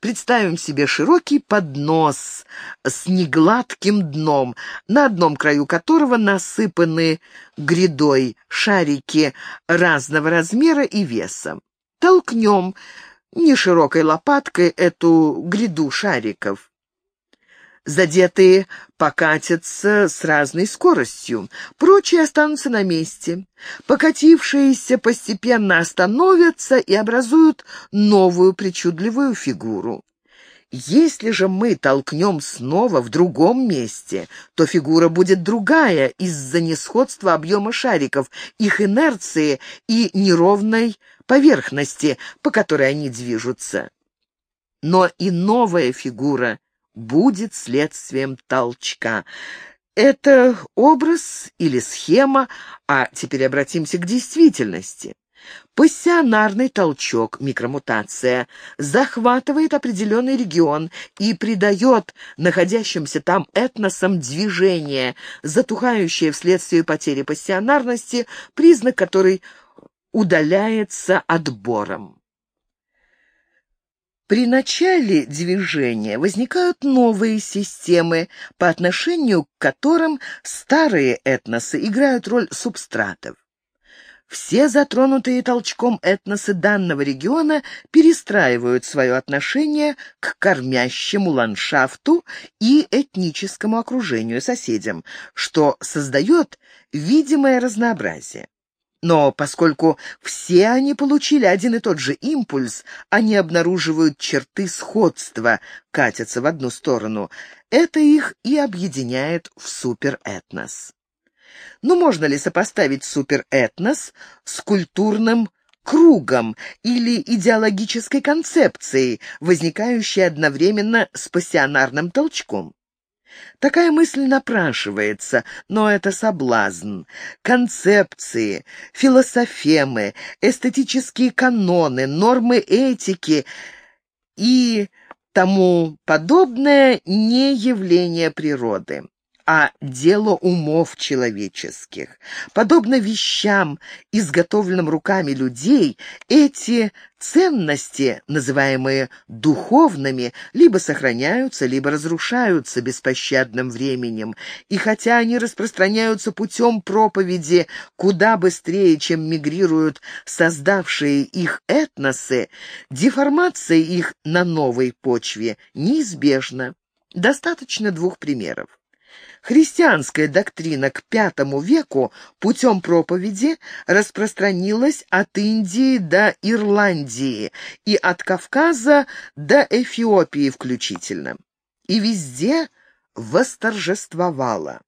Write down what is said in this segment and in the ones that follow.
Представим себе широкий поднос с негладким дном, на одном краю которого насыпаны грядой шарики разного размера и веса. Толкнем не широкой лопаткой эту гряду шариков. Задетые покатятся с разной скоростью, прочие останутся на месте. Покатившиеся постепенно остановятся и образуют новую причудливую фигуру. Если же мы толкнем снова в другом месте, то фигура будет другая из-за несходства объема шариков, их инерции и неровной поверхности, по которой они движутся. Но и новая фигура будет следствием толчка. Это образ или схема, а теперь обратимся к действительности. Пассионарный толчок, микромутация, захватывает определенный регион и придает находящимся там этносам движение, затухающее вследствие потери пассионарности, признак которой удаляется отбором. При начале движения возникают новые системы, по отношению к которым старые этносы играют роль субстратов. Все затронутые толчком этносы данного региона перестраивают свое отношение к кормящему ландшафту и этническому окружению соседям, что создает видимое разнообразие. Но поскольку все они получили один и тот же импульс, они обнаруживают черты сходства, катятся в одну сторону. Это их и объединяет в суперэтнос. Но можно ли сопоставить суперэтнос с культурным кругом или идеологической концепцией, возникающей одновременно с пассионарным толчком? Такая мысль напрашивается, но это соблазн. Концепции, философемы, эстетические каноны, нормы этики и тому подобное не явление природы а дело умов человеческих. Подобно вещам, изготовленным руками людей, эти ценности, называемые духовными, либо сохраняются, либо разрушаются беспощадным временем, и хотя они распространяются путем проповеди куда быстрее, чем мигрируют создавшие их этносы, деформация их на новой почве неизбежна. Достаточно двух примеров. Христианская доктрина к V веку путем проповеди распространилась от Индии до Ирландии и от Кавказа до Эфиопии включительно. И везде восторжествовала.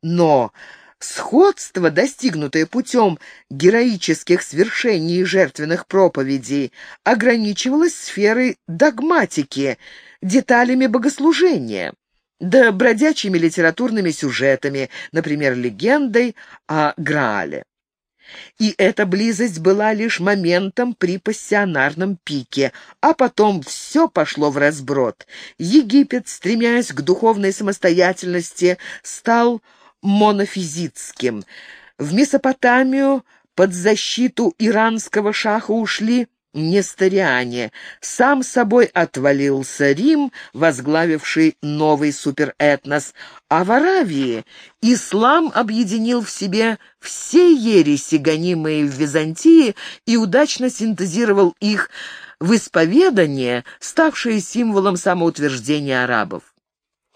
Но сходство, достигнутое путем героических свершений и жертвенных проповедей, ограничивалось сферой догматики, деталями богослужения да бродячими литературными сюжетами, например, легендой о Граале. И эта близость была лишь моментом при пассионарном пике, а потом все пошло в разброд. Египет, стремясь к духовной самостоятельности, стал монофизитским. В Месопотамию под защиту иранского шаха ушли Несториане. Сам собой отвалился Рим, возглавивший новый суперэтнос, а в Аравии ислам объединил в себе все ереси, гонимые в Византии, и удачно синтезировал их в исповедание, ставшее символом самоутверждения арабов.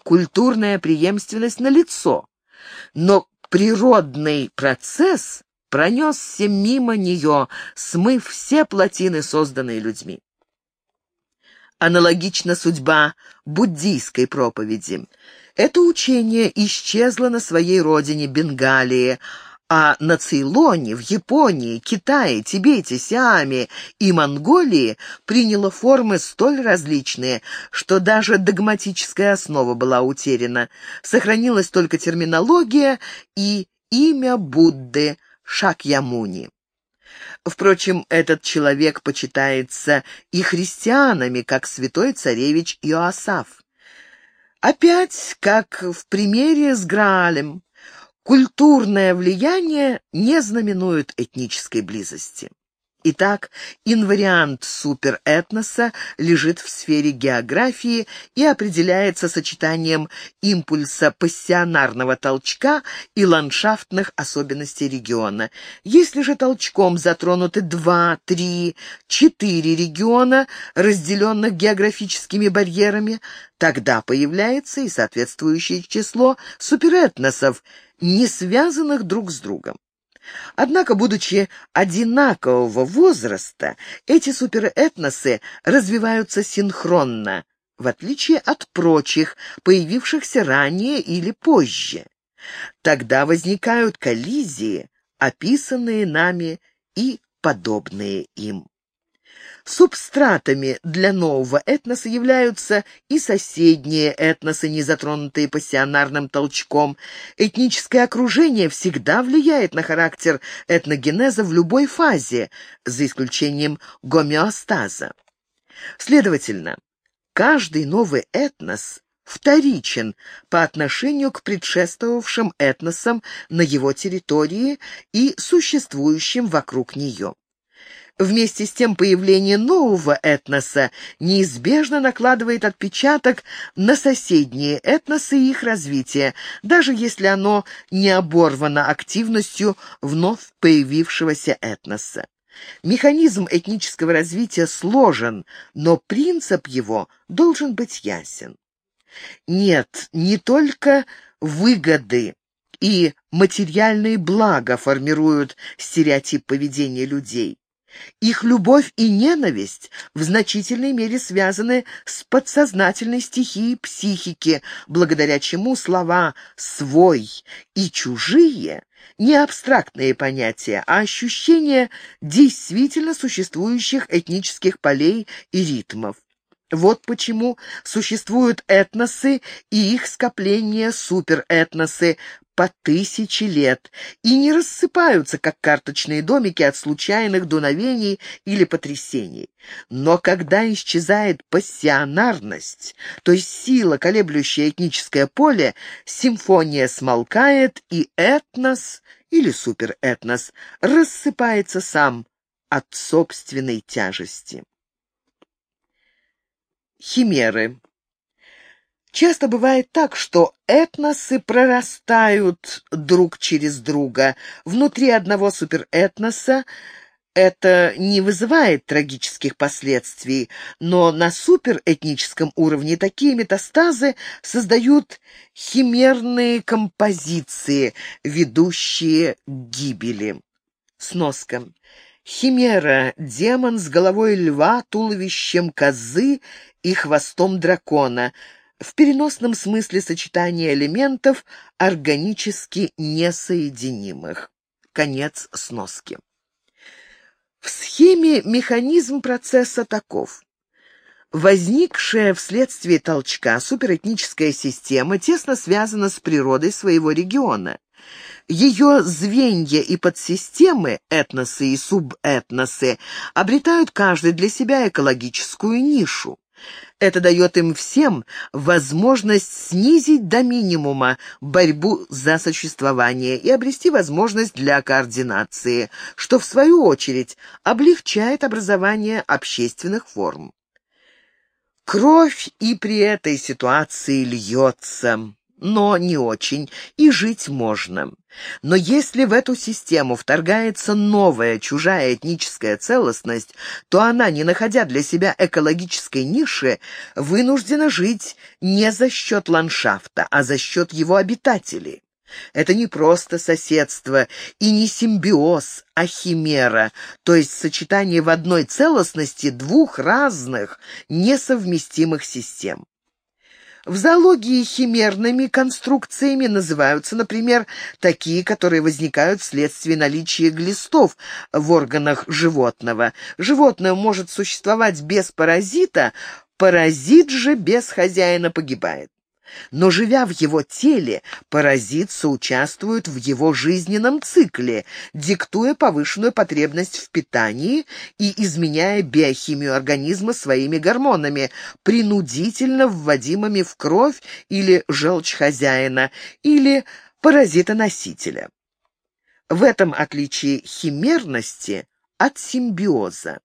Культурная преемственность налицо, но природный процесс пронесся мимо нее, смыв все плотины, созданные людьми. Аналогична судьба буддийской проповеди. Это учение исчезло на своей родине Бенгалии, а на Цейлоне, в Японии, Китае, Тибете, Сиаме и Монголии приняло формы столь различные, что даже догматическая основа была утеряна. Сохранилась только терминология и имя Будды – Шакьямуни. Впрочем, этот человек почитается и христианами, как святой царевич Иоасаф. Опять, как в примере с Граалем, культурное влияние не знаменует этнической близости. Итак, инвариант суперэтноса лежит в сфере географии и определяется сочетанием импульса пассионарного толчка и ландшафтных особенностей региона. Если же толчком затронуты два, три, четыре региона, разделенных географическими барьерами, тогда появляется и соответствующее число суперэтносов, не связанных друг с другом. Однако, будучи одинакового возраста, эти суперэтносы развиваются синхронно, в отличие от прочих, появившихся ранее или позже. Тогда возникают коллизии, описанные нами и подобные им. Субстратами для нового этноса являются и соседние этносы, не затронутые пассионарным толчком. Этническое окружение всегда влияет на характер этногенеза в любой фазе, за исключением гомеостаза. Следовательно, каждый новый этнос вторичен по отношению к предшествовавшим этносам на его территории и существующим вокруг нее. Вместе с тем появление нового этноса неизбежно накладывает отпечаток на соседние этносы и их развитие, даже если оно не оборвано активностью вновь появившегося этноса. Механизм этнического развития сложен, но принцип его должен быть ясен. Нет, не только выгоды и материальные блага формируют стереотип поведения людей. Их любовь и ненависть в значительной мере связаны с подсознательной стихией психики, благодаря чему слова «свой» и «чужие» не абстрактные понятия, а ощущения действительно существующих этнических полей и ритмов. Вот почему существуют этносы и их скопления суперэтносы, по тысячи лет и не рассыпаются, как карточные домики от случайных дуновений или потрясений. Но когда исчезает пассионарность, то есть сила, колеблющая этническое поле, симфония смолкает, и этнос или суперэтнос рассыпается сам от собственной тяжести. Химеры Часто бывает так, что этносы прорастают друг через друга. Внутри одного суперэтноса это не вызывает трагических последствий, но на суперэтническом уровне такие метастазы создают химерные композиции, ведущие к гибели. Сноска. Химера — демон с головой льва, туловищем козы и хвостом дракона — в переносном смысле сочетание элементов органически несоединимых. Конец сноски. В схеме механизм процесса таков. Возникшая вследствие толчка суперэтническая система тесно связана с природой своего региона. Ее звенья и подсистемы, этносы и субэтносы, обретают каждый для себя экологическую нишу. Это дает им всем возможность снизить до минимума борьбу за существование и обрести возможность для координации, что, в свою очередь, облегчает образование общественных форм. Кровь и при этой ситуации льется но не очень, и жить можно. Но если в эту систему вторгается новая чужая этническая целостность, то она, не находя для себя экологической ниши, вынуждена жить не за счет ландшафта, а за счет его обитателей. Это не просто соседство и не симбиоз, а химера, то есть сочетание в одной целостности двух разных, несовместимых систем. В зоологии химерными конструкциями называются, например, такие, которые возникают вследствие наличия глистов в органах животного. Животное может существовать без паразита, паразит же без хозяина погибает. Но, живя в его теле, паразит соучаствует в его жизненном цикле, диктуя повышенную потребность в питании и изменяя биохимию организма своими гормонами, принудительно вводимыми в кровь или желчь хозяина, или паразита-носителя. В этом отличие химерности от симбиоза.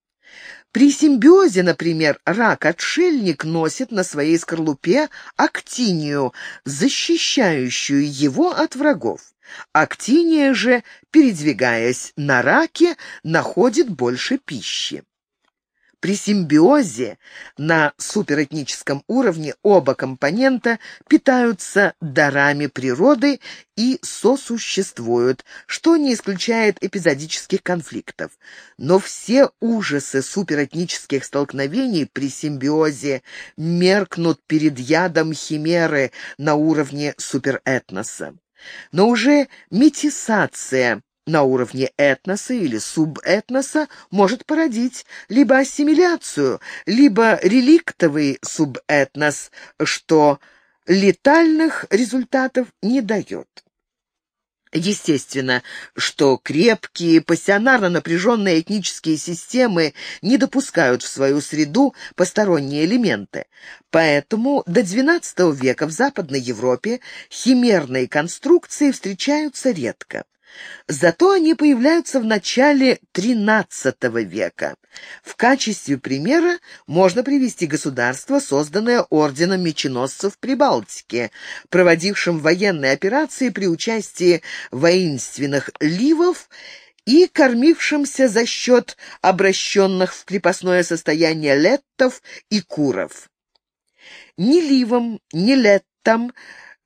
При симбиозе, например, рак-отшельник носит на своей скорлупе актинию, защищающую его от врагов. Актиния же, передвигаясь на раке, находит больше пищи. При симбиозе на суперэтническом уровне оба компонента питаются дарами природы и сосуществуют, что не исключает эпизодических конфликтов. Но все ужасы суперэтнических столкновений при симбиозе меркнут перед ядом химеры на уровне суперэтноса. Но уже метисация на уровне этноса или субэтноса может породить либо ассимиляцию, либо реликтовый субэтнос, что летальных результатов не дает. Естественно, что крепкие, пассионарно напряженные этнические системы не допускают в свою среду посторонние элементы. Поэтому до XII века в Западной Европе химерные конструкции встречаются редко. Зато они появляются в начале XIII века. В качестве примера можно привести государство, созданное Орденом Меченосцев Прибалтики, проводившим военные операции при участии воинственных ливов и кормившимся за счет обращенных в крепостное состояние леттов и куров. Ни ливам, ни леттам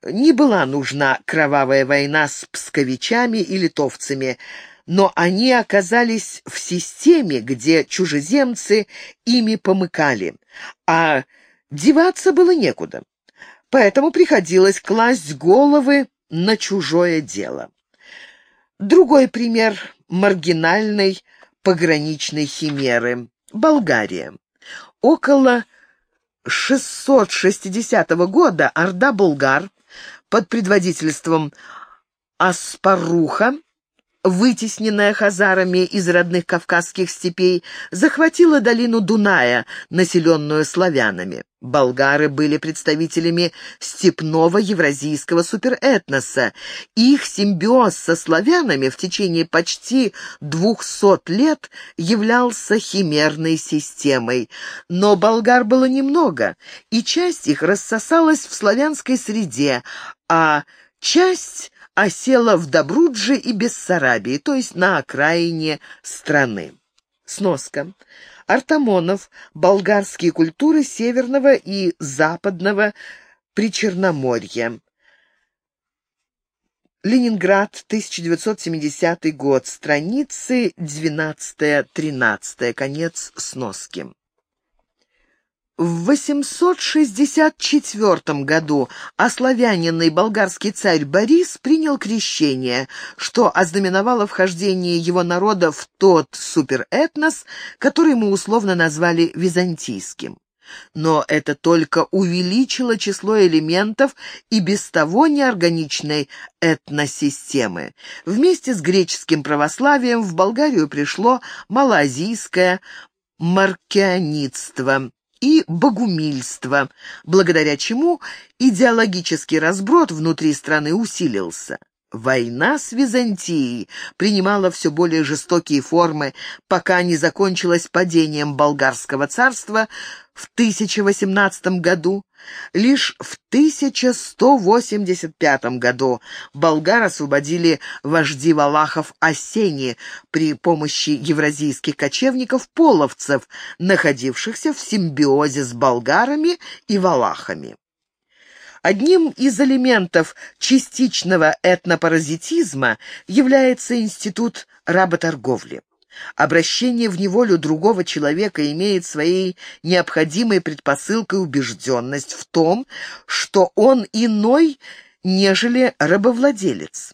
не была нужна кровавая война с псковичами и литовцами, но они оказались в системе, где чужеземцы ими помыкали, а деваться было некуда. Поэтому приходилось класть головы на чужое дело. Другой пример маргинальной пограничной химеры – Болгария. Около 660 года орда булгар под предводительством Аспаруха, вытесненная хазарами из родных кавказских степей, захватила долину Дуная, населенную славянами. Болгары были представителями степного евразийского суперэтноса. Их симбиоз со славянами в течение почти двухсот лет являлся химерной системой. Но болгар было немного, и часть их рассосалась в славянской среде, а часть осела в Добрудже и Бессарабии, то есть на окраине страны. Сноска. Артамонов. Болгарские культуры Северного и Западного Причерноморья. Ленинград, 1970 год. Страницы 12-13. Конец сноски. В 864 году ославяненный болгарский царь Борис принял крещение, что ознаменовало вхождение его народа в тот суперэтнос, который мы условно назвали византийским. Но это только увеличило число элементов и без того неорганичной этносистемы. Вместе с греческим православием в Болгарию пришло малоазийское маркианитство и богумильство, благодаря чему идеологический разброд внутри страны усилился. Война с Византией принимала все более жестокие формы, пока не закончилась падением болгарского царства в 1018 году. Лишь в 1185 году болгар освободили вожди валахов Осени при помощи евразийских кочевников-половцев, находившихся в симбиозе с болгарами и валахами. Одним из элементов частичного этнопаразитизма является институт работорговли. Обращение в неволю другого человека имеет своей необходимой предпосылкой убежденность в том, что он иной, нежели рабовладелец.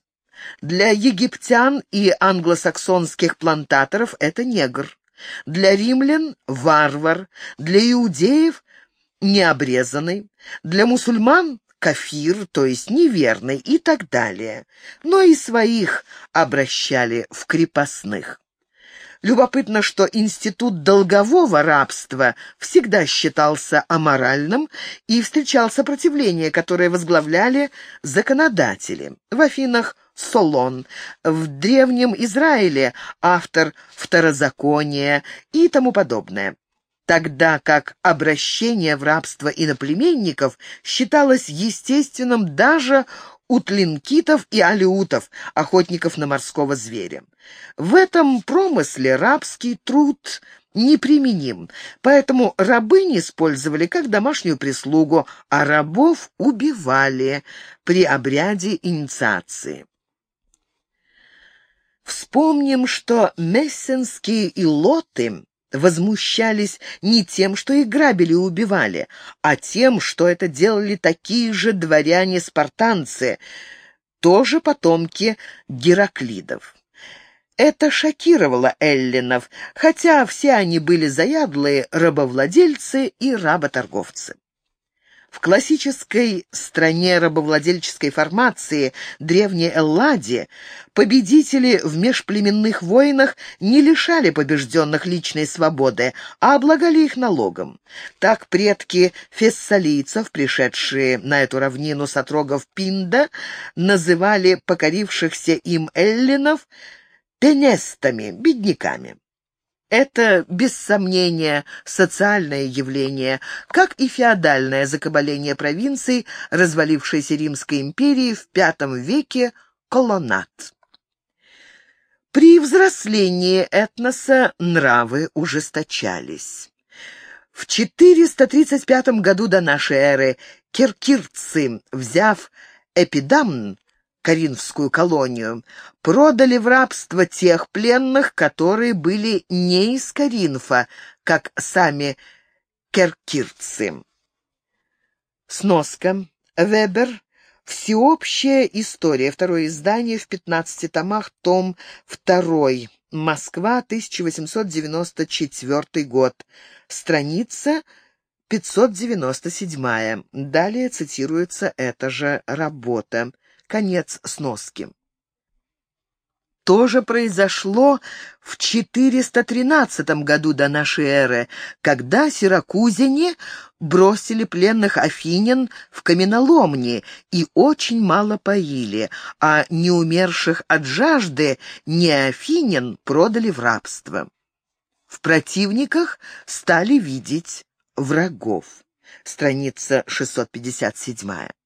Для египтян и англосаксонских плантаторов это негр. Для римлян – варвар, для иудеев необрезанный, для мусульман – кафир, то есть неверный и так далее, но и своих обращали в крепостных. Любопытно, что институт долгового рабства всегда считался аморальным и встречал сопротивление, которое возглавляли законодатели. В Афинах Солон, в Древнем Израиле автор второзакония и тому подобное тогда как обращение в рабство иноплеменников считалось естественным даже у тлинкитов и алиутов, охотников на морского зверя. В этом промысле рабский труд неприменим, поэтому рабынь использовали как домашнюю прислугу, а рабов убивали при обряде инициации. Вспомним, что мессенские илоты возмущались не тем, что их грабили и убивали, а тем, что это делали такие же дворяне-спартанцы, тоже потомки Гераклидов. Это шокировало эллинов, хотя все они были заядлые рабовладельцы и работорговцы. В классической стране рабовладельческой формации, древней Элладе, победители в межплеменных войнах не лишали побежденных личной свободы, а облагали их налогом. Так предки фессалийцев, пришедшие на эту равнину с отрогов Пинда, называли покорившихся им эллинов пенестами, бедняками. Это, без сомнения, социальное явление, как и феодальное закабаление провинций, развалившейся Римской империи в V веке колоннат. При взрослении этноса нравы ужесточались. В 435 году до нашей эры киркирцы, взяв Эпидамн, Каринфскую колонию, продали в рабство тех пленных, которые были не из Каринфа, как сами керкирцы. Сноска. Вебер. Всеобщая история. Второе издание в 15 томах, том 2. Москва, 1894 год. Страница 597. Далее цитируется эта же работа. Конец сноски. То же произошло в 413 году до нашей эры, когда сиракузине бросили пленных афинян в каменоломни и очень мало поили, а неумерших от жажды неафинян продали в рабство. В противниках стали видеть врагов. Страница 657.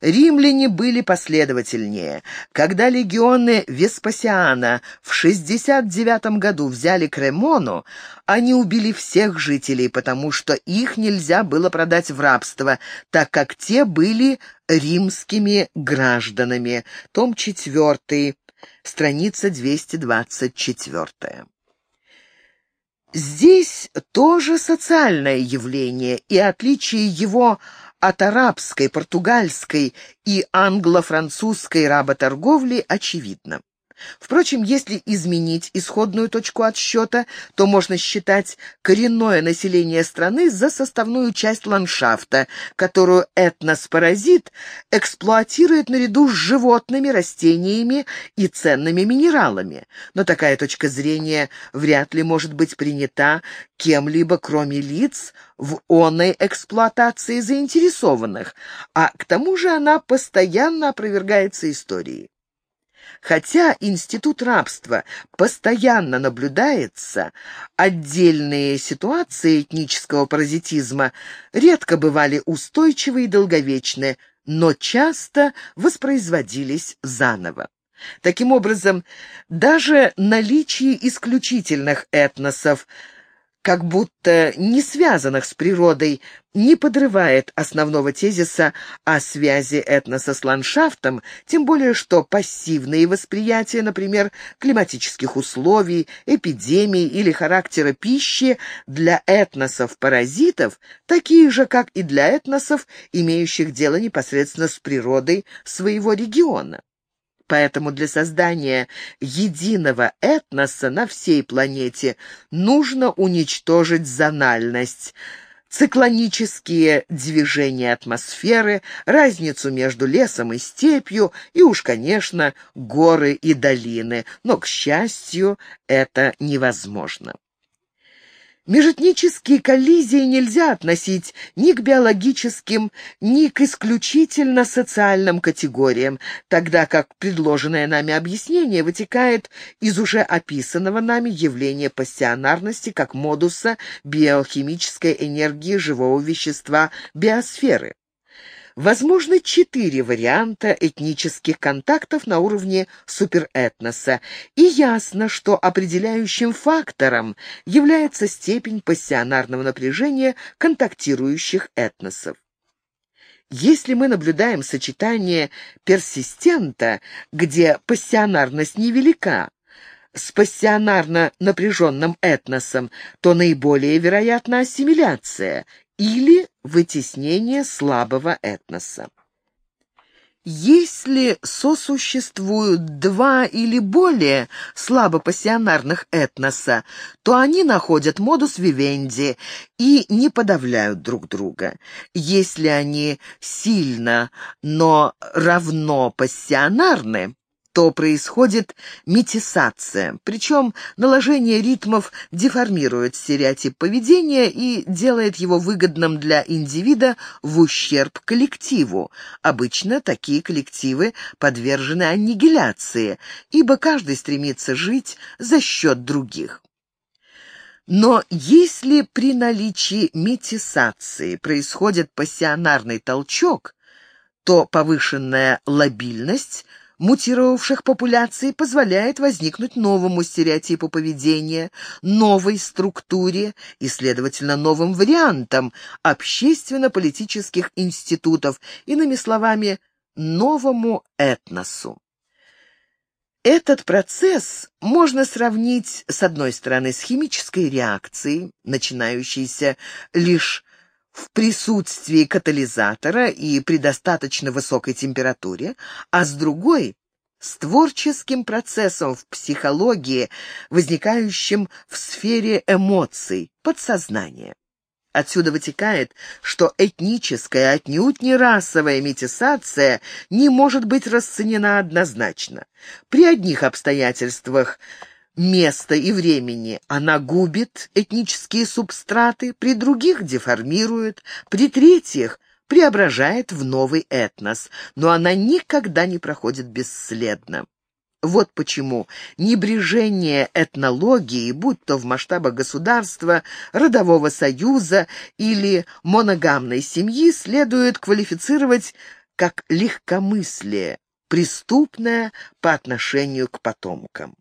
Римляне были последовательнее. Когда легионы Веспасиана в 69 году взяли Кремону, они убили всех жителей, потому что их нельзя было продать в рабство, так как те были римскими гражданами. Том 4, страница 224. Здесь тоже социальное явление, и отличие его от арабской, португальской и англо-французской работорговли очевидно. Впрочем, если изменить исходную точку отсчета, то можно считать коренное население страны за составную часть ландшафта, которую этнос-паразит эксплуатирует наряду с животными, растениями и ценными минералами. Но такая точка зрения вряд ли может быть принята кем-либо, кроме лиц, в оной эксплуатации заинтересованных, а к тому же она постоянно опровергается историей. Хотя институт рабства постоянно наблюдается, отдельные ситуации этнического паразитизма редко бывали устойчивы и долговечны, но часто воспроизводились заново. Таким образом, даже наличие исключительных этносов – как будто не связанных с природой, не подрывает основного тезиса о связи этноса с ландшафтом, тем более что пассивные восприятия, например, климатических условий, эпидемий или характера пищи для этносов-паразитов такие же, как и для этносов, имеющих дело непосредственно с природой своего региона. Поэтому для создания единого этноса на всей планете нужно уничтожить зональность, циклонические движения атмосферы, разницу между лесом и степью и уж, конечно, горы и долины, но, к счастью, это невозможно. Межэтнические коллизии нельзя относить ни к биологическим, ни к исключительно социальным категориям, тогда как предложенное нами объяснение вытекает из уже описанного нами явления пассионарности как модуса биохимической энергии живого вещества биосферы. Возможны четыре варианта этнических контактов на уровне суперэтноса, и ясно, что определяющим фактором является степень пассионарного напряжения контактирующих этносов. Если мы наблюдаем сочетание персистента, где пассионарность невелика, с пассионарно напряженным этносом, то наиболее вероятна ассимиляция или вытеснение слабого этноса. Если сосуществуют два или более слабопассионарных этноса, то они находят модус вивенди и не подавляют друг друга. Если они сильно, но равно пассионарны, то происходит метисация, причем наложение ритмов деформирует стереотип поведения и делает его выгодным для индивида в ущерб коллективу. Обычно такие коллективы подвержены аннигиляции, ибо каждый стремится жить за счет других. Но если при наличии метисации происходит пассионарный толчок, то повышенная лобильность – мутировавших популяций позволяет возникнуть новому стереотипу поведения, новой структуре и, следовательно, новым вариантам общественно-политических институтов, иными словами, новому этносу. Этот процесс можно сравнить, с одной стороны, с химической реакцией, начинающейся лишь в присутствии катализатора и при достаточно высокой температуре, а с другой — с творческим процессом в психологии, возникающим в сфере эмоций, подсознания. Отсюда вытекает, что этническая, отнюдь не расовая метисация не может быть расценена однозначно. При одних обстоятельствах – места и времени она губит этнические субстраты, при других деформирует, при третьих преображает в новый этнос, но она никогда не проходит бесследно. Вот почему небрежение этнологии, будь то в масштабах государства, родового союза или моногамной семьи, следует квалифицировать как легкомыслие, преступное по отношению к потомкам.